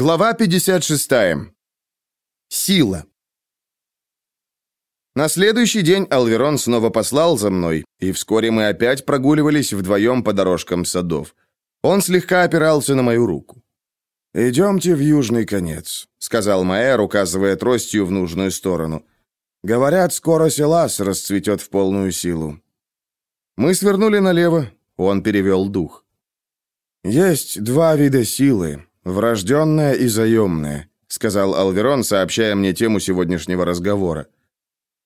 Глава 56. Сила. На следующий день Алверон снова послал за мной, и вскоре мы опять прогуливались вдвоем по дорожкам садов. Он слегка опирался на мою руку. «Идемте в южный конец», — сказал Маэр, указывая тростью в нужную сторону. «Говорят, скоро Селас расцветет в полную силу». Мы свернули налево, он перевел дух. «Есть два вида силы, врожденная и заемная», — сказал Алверон, сообщая мне тему сегодняшнего разговора.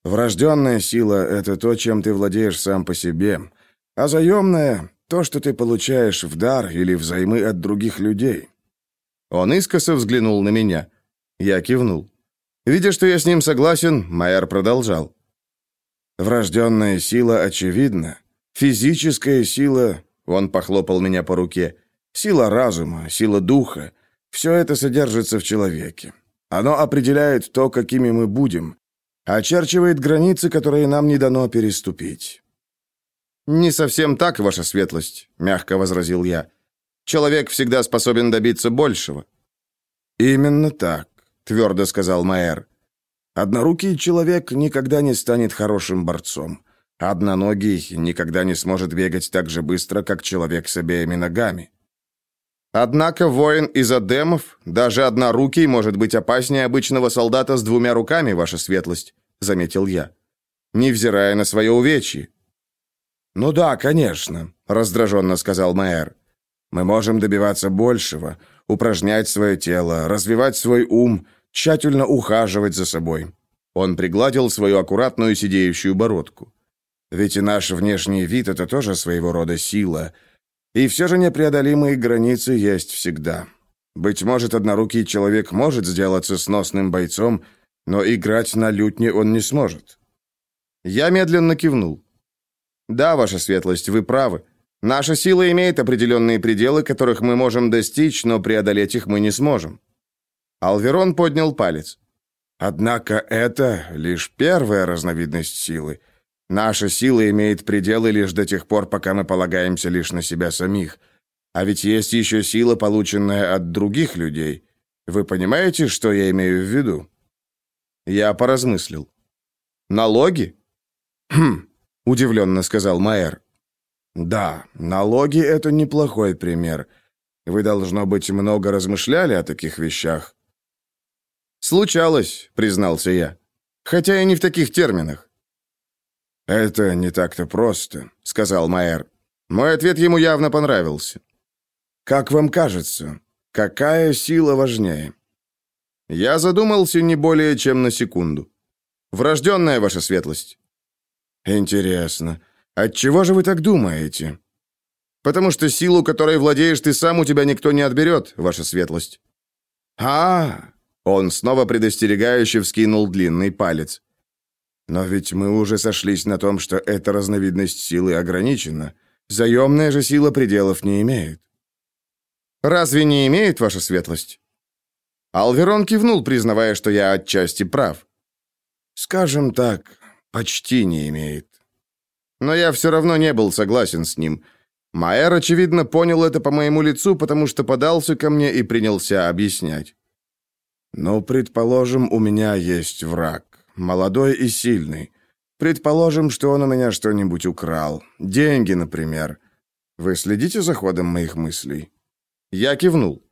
«Врожденная сила — это то, чем ты владеешь сам по себе, а заемная — то, что ты получаешь в дар или взаймы от других людей». Он искоса взглянул на меня. Я кивнул. Видя, что я с ним согласен, Майер продолжал. «Врожденная сила очевидна. Физическая сила...» Он похлопал меня по руке. Сила разума, сила духа – все это содержится в человеке. Оно определяет то, какими мы будем, очерчивает границы, которые нам не дано переступить. «Не совсем так, ваша светлость», — мягко возразил я. «Человек всегда способен добиться большего». «Именно так», — твердо сказал Майер. «Однорукий человек никогда не станет хорошим борцом. Одноногий никогда не сможет бегать так же быстро, как человек с обеими ногами. Однако воин из адемов, даже однорукий, может быть опаснее обычного солдата с двумя руками, ваша светлость, заметил я, невзирая на свое увечье. Ну да, конечно, раздраженно сказал Майер. Мы можем добиваться большего, упражнять свое тело, развивать свой ум, тщательно ухаживать за собой. Он пригладил свою аккуратную сидеющую бородку. Ведь и наш внешний вид это тоже своего рода сила — и все же непреодолимые границы есть всегда. Быть может, однорукий человек может сделаться сносным бойцом, но играть на лютне он не сможет. Я медленно кивнул. Да, ваша светлость, вы правы. Наша сила имеет определенные пределы, которых мы можем достичь, но преодолеть их мы не сможем. Алверон поднял палец. Однако это лишь первая разновидность силы — Наша сила имеет пределы лишь до тех пор, пока мы полагаемся лишь на себя самих. А ведь есть еще сила, полученная от других людей. Вы понимаете, что я имею в виду? Я поразмыслил. Налоги? Хм, удивленно сказал Майер. Да, налоги это неплохой пример. Вы должно быть много размышляли о таких вещах. Случалось, признался я. Хотя и не в таких терминах. «Это не так-то просто», — сказал Майер. Мой ответ ему явно понравился. «Как вам кажется, какая сила важнее?» Я задумался не более чем на секунду. «Врожденная ваша светлость». «Интересно. Отчего же вы так думаете?» «Потому что силу, которой владеешь ты сам, у тебя никто не отберет, ваша светлость». А, -а, -а Он снова предостерегающе вскинул длинный палец. Но ведь мы уже сошлись на том, что эта разновидность силы ограничена. Заемная же сила пределов не имеет. Разве не имеет ваша светлость? Алверон кивнул, признавая, что я отчасти прав. Скажем так, почти не имеет. Но я все равно не был согласен с ним. Майер, очевидно, понял это по моему лицу, потому что подался ко мне и принялся объяснять. «Ну, предположим, у меня есть враг молодой и сильный. Предположим, что он у меня что-нибудь украл. Деньги, например. Вы следите за ходом моих мыслей?» Я кивнул.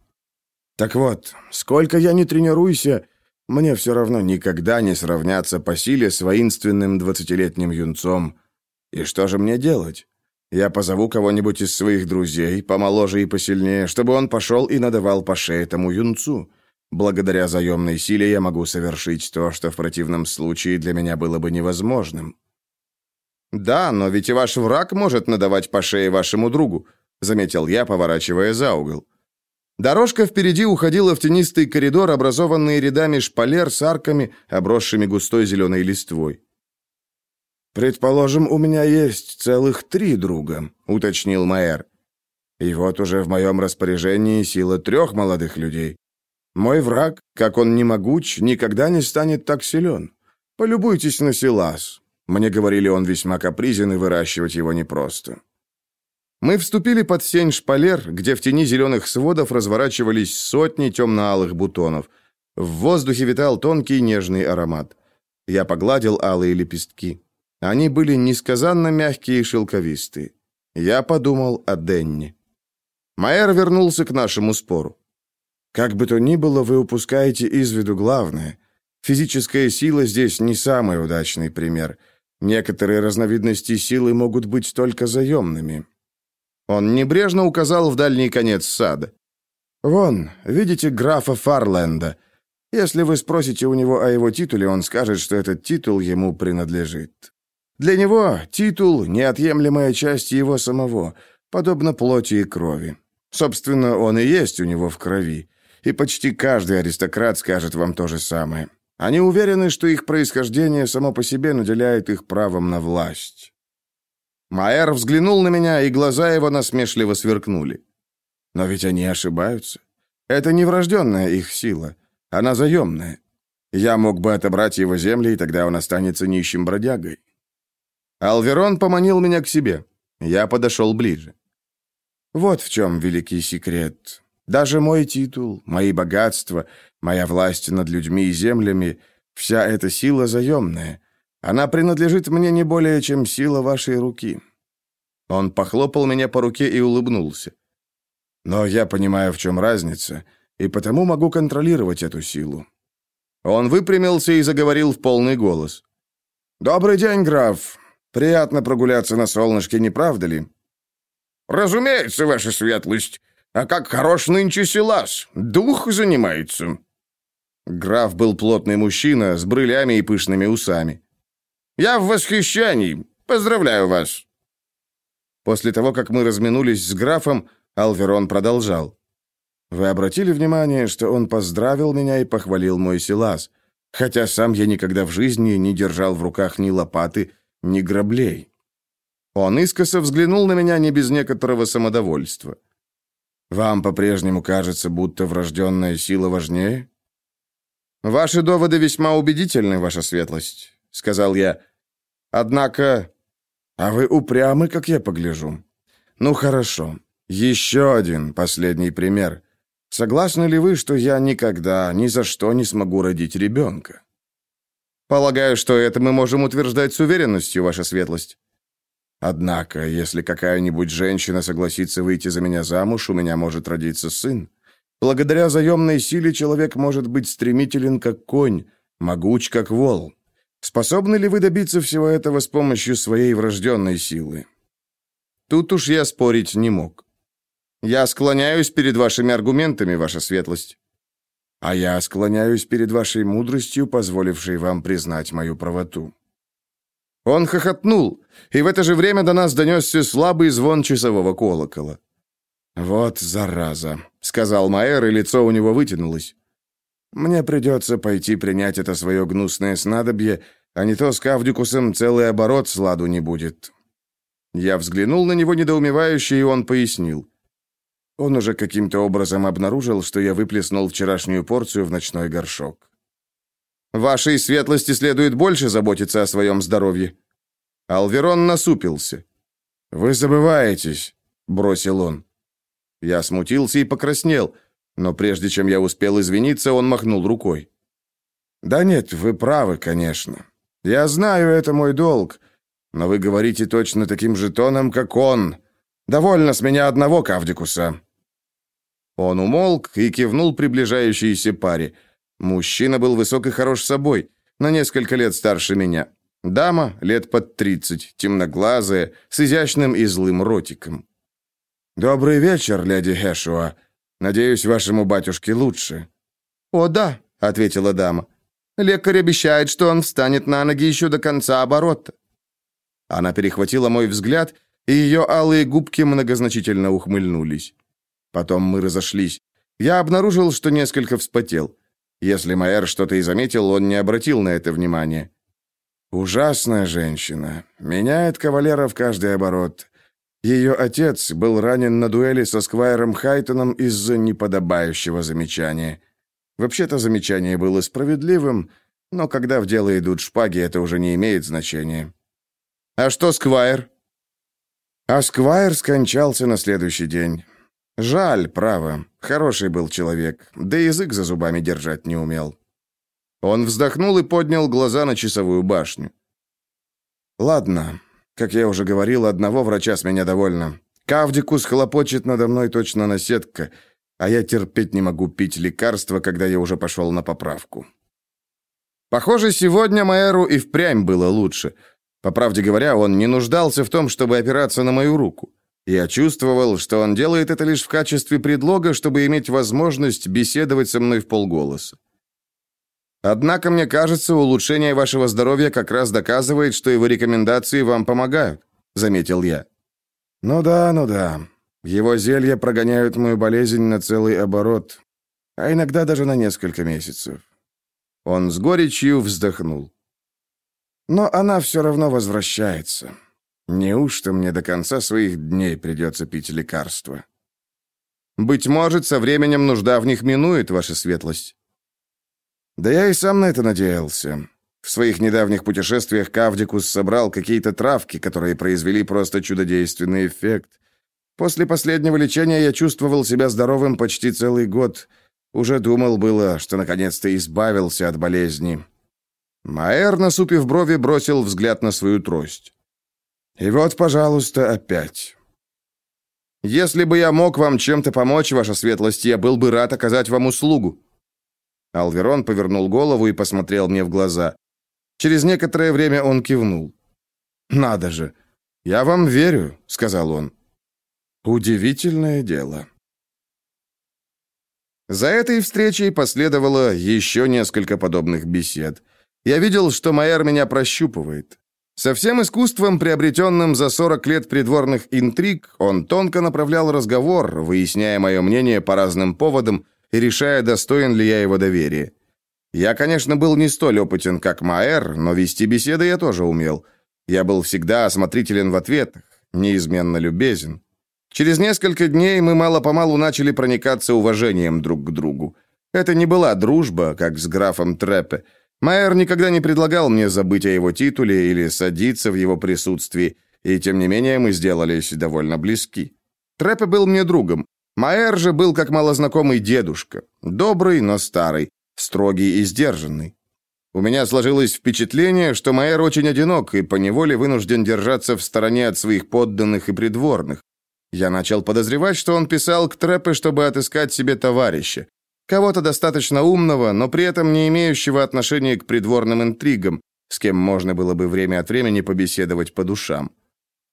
«Так вот, сколько я не тренируйся, мне все равно никогда не сравняться по силе с воинственным двадцатилетним юнцом. И что же мне делать? Я позову кого-нибудь из своих друзей, помоложе и посильнее, чтобы он пошел и надавал по шее этому юнцу. Благодаря заемной силе я могу совершить то, что в противном случае для меня было бы невозможным. Да, но ведь и ваш враг может надавать по шее вашему другу, заметил я, поворачивая за угол. Дорожка впереди уходила в тенистый коридор, образованный рядами шпалер с арками, обросшими густой зеленой листвой. «Предположим, у меня есть целых три друга», — уточнил Майер. «И вот уже в моем распоряжении сила трех молодых людей. Мой враг, как он не могуч, никогда не станет так силен. Полюбуйтесь на Силас. Мне говорили, он весьма капризен, и выращивать его непросто». Мы вступили под сень шпалер, где в тени зеленых сводов разворачивались сотни темно-алых бутонов. В воздухе витал тонкий нежный аромат. Я погладил алые лепестки. Они были несказанно мягкие и шелковистые. Я подумал о Денни. Майер вернулся к нашему спору. Как бы то ни было, вы упускаете из виду главное. Физическая сила здесь не самый удачный пример. Некоторые разновидности силы могут быть только заемными. Он небрежно указал в дальний конец сада. «Вон, видите графа Фарленда. Если вы спросите у него о его титуле, он скажет, что этот титул ему принадлежит. Для него титул – неотъемлемая часть его самого, подобно плоти и крови. Собственно, он и есть у него в крови. И почти каждый аристократ скажет вам то же самое. Они уверены, что их происхождение само по себе наделяет их правом на власть. Майер взглянул на меня, и глаза его насмешливо сверкнули. Но ведь они ошибаются. Это не врожденная их сила. Она заемная. Я мог бы отобрать его земли, и тогда он останется нищим бродягой. Алверон поманил меня к себе. Я подошел ближе. Вот в чем великий секрет. Даже мой титул, мои богатства, моя власть над людьми и землями — вся эта сила заемная. Она принадлежит мне не более, чем сила вашей руки». Он похлопал меня по руке и улыбнулся. «Но я понимаю, в чем разница, и потому могу контролировать эту силу». Он выпрямился и заговорил в полный голос. «Добрый день, граф. Приятно прогуляться на солнышке, не правда ли?» «Разумеется, ваша светлость. А как хорош нынче селас! Дух занимается!» Граф был плотный мужчина с брылями и пышными усами. «Я в восхищении! Поздравляю вас!» После того, как мы разминулись с графом, Алверон продолжал. «Вы обратили внимание, что он поздравил меня и похвалил мой селас, хотя сам я никогда в жизни не держал в руках ни лопаты, ни граблей?» Он искоса взглянул на меня не без некоторого самодовольства. Вам по-прежнему кажется, будто врожденная сила важнее? Ваши доводы весьма убедительны, ваша светлость, сказал я. Однако, а вы упрямы, как я погляжу. Ну хорошо. Еще один последний пример. Согласны ли вы, что я никогда, ни за что не смогу родить ребенка? Полагаю, что это мы можем утверждать с уверенностью, ваша светлость. Однако, если какая-нибудь женщина согласится выйти за меня замуж, у меня может родиться сын. Благодаря заемной силе человек может быть стремителен, как конь, могуч, как вол. Способны ли вы добиться всего этого с помощью своей врожденной силы? Тут уж я спорить не мог. Я склоняюсь перед вашими аргументами, ваша светлость. А я склоняюсь перед вашей мудростью, позволившей вам признать мою правоту. Он хохотнул, и в это же время до нас донесся слабый звон часового колокола. «Вот зараза», — сказал Майер, и лицо у него вытянулось. «Мне придется пойти принять это свое гнусное снадобье, а не то с Кавдюкусом целый оборот сладу не будет». Я взглянул на него недоумевающе, и он пояснил. Он уже каким-то образом обнаружил, что я выплеснул вчерашнюю порцию в ночной горшок. Вашей светлости следует больше заботиться о своем здоровье». Алверон насупился. «Вы забываетесь», — бросил он. Я смутился и покраснел, но прежде чем я успел извиниться, он махнул рукой. «Да нет, вы правы, конечно. Я знаю, это мой долг, но вы говорите точно таким же тоном, как он. Довольно с меня одного Кавдикуса». Он умолк и кивнул приближающейся паре — Мужчина был высок и хорош собой, на несколько лет старше меня. Дама, лет под тридцать, темноглазая, с изящным и злым ротиком. «Добрый вечер, леди Хэшуа. Надеюсь, вашему батюшке лучше». «О, да», — ответила дама. «Лекарь обещает, что он встанет на ноги еще до конца оборота». Она перехватила мой взгляд, и ее алые губки многозначительно ухмыльнулись. Потом мы разошлись. Я обнаружил, что несколько вспотел. Если Майер что-то и заметил, он не обратил на это внимания. «Ужасная женщина. Меняет кавалера в каждый оборот. Ее отец был ранен на дуэли со Сквайром Хайтоном из-за неподобающего замечания. Вообще-то замечание было справедливым, но когда в дело идут шпаги, это уже не имеет значения». «А что Сквайр?» А Сквайр скончался на следующий день. Жаль, право. Хороший был человек, да язык за зубами держать не умел. Он вздохнул и поднял глаза на часовую башню. Ладно, как я уже говорил, одного врача с меня довольно. Кавдикус хлопочет надо мной точно наседка, а я терпеть не могу пить лекарства, когда я уже пошел на поправку. Похоже, сегодня Майеру и впрямь было лучше. По правде говоря, он не нуждался в том, чтобы опираться на мою руку. Я чувствовал, что он делает это лишь в качестве предлога, чтобы иметь возможность беседовать со мной в полголоса. Однако, мне кажется, улучшение вашего здоровья как раз доказывает, что его рекомендации вам помогают, заметил я. Ну да, ну да. Его зелья прогоняют мою болезнь на целый оборот, а иногда даже на несколько месяцев. Он с горечью вздохнул. Но она все равно возвращается. Неужто мне до конца своих дней придется пить лекарства? Быть может, со временем нужда в них минует, ваша светлость. Да я и сам на это надеялся. В своих недавних путешествиях Кавдикус собрал какие-то травки, которые произвели просто чудодейственный эффект. После последнего лечения я чувствовал себя здоровым почти целый год. Уже думал было, что наконец-то избавился от болезни. Маэр, насупив брови, бросил взгляд на свою трость. И вот, пожалуйста, опять. Если бы я мог вам чем-то помочь, ваша светлость, я был бы рад оказать вам услугу. Алверон повернул голову и посмотрел мне в глаза. Через некоторое время он кивнул. «Надо же! Я вам верю», — сказал он. «Удивительное дело». За этой встречей последовало еще несколько подобных бесед. Я видел, что Майер меня прощупывает. Со всем искусством, приобретенным за 40 лет придворных интриг, он тонко направлял разговор, выясняя мое мнение по разным поводам, решая, достоин ли я его доверия. Я, конечно, был не столь опытен, как Маэр, но вести беседы я тоже умел. Я был всегда осмотрителен в ответах, неизменно любезен. Через несколько дней мы мало-помалу начали проникаться уважением друг к другу. Это не была дружба, как с графом Треппе. Майер никогда не предлагал мне забыть о его титуле или садиться в его присутствии, и тем не менее мы сделались довольно близки. Треппе был мне другом, Маэр же был как малознакомый дедушка, добрый, но старый, строгий и сдержанный. У меня сложилось впечатление, что Маэр очень одинок и поневоле вынужден держаться в стороне от своих подданных и придворных. Я начал подозревать, что он писал к Трепе, чтобы отыскать себе товарища. Кого-то достаточно умного, но при этом не имеющего отношения к придворным интригам, с кем можно было бы время от времени побеседовать по душам.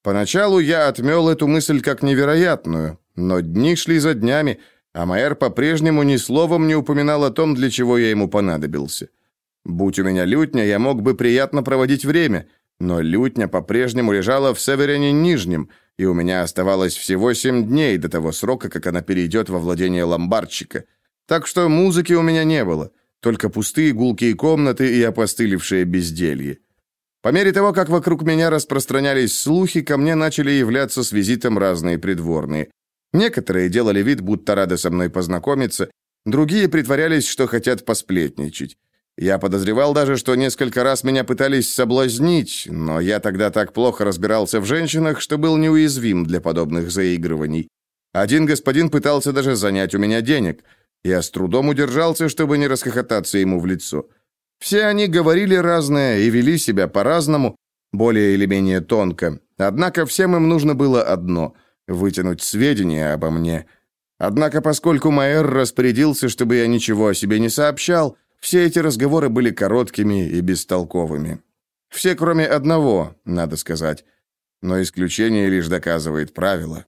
Поначалу я отмел эту мысль как невероятную, но дни шли за днями, а Майер по-прежнему ни словом не упоминал о том, для чего я ему понадобился. Будь у меня лютня, я мог бы приятно проводить время, но лютня по-прежнему лежала в Северине Нижнем, и у меня оставалось всего семь дней до того срока, как она перейдет во владение ломбардчика. Так что музыки у меня не было, только пустые гулкие комнаты и опостылевшее безделье. По мере того, как вокруг меня распространялись слухи, ко мне начали являться с визитом разные придворные. Некоторые делали вид, будто рады со мной познакомиться, другие притворялись, что хотят посплетничать. Я подозревал даже, что несколько раз меня пытались соблазнить, но я тогда так плохо разбирался в женщинах, что был неуязвим для подобных заигрываний. Один господин пытался даже занять у меня денег. Я с трудом удержался, чтобы не расхохотаться ему в лицо. Все они говорили разное и вели себя по-разному, более или менее тонко. Однако всем им нужно было одно — вытянуть сведения обо мне. Однако, поскольку Майер распорядился, чтобы я ничего о себе не сообщал, все эти разговоры были короткими и бестолковыми. Все, кроме одного, надо сказать. Но исключение лишь доказывает правило.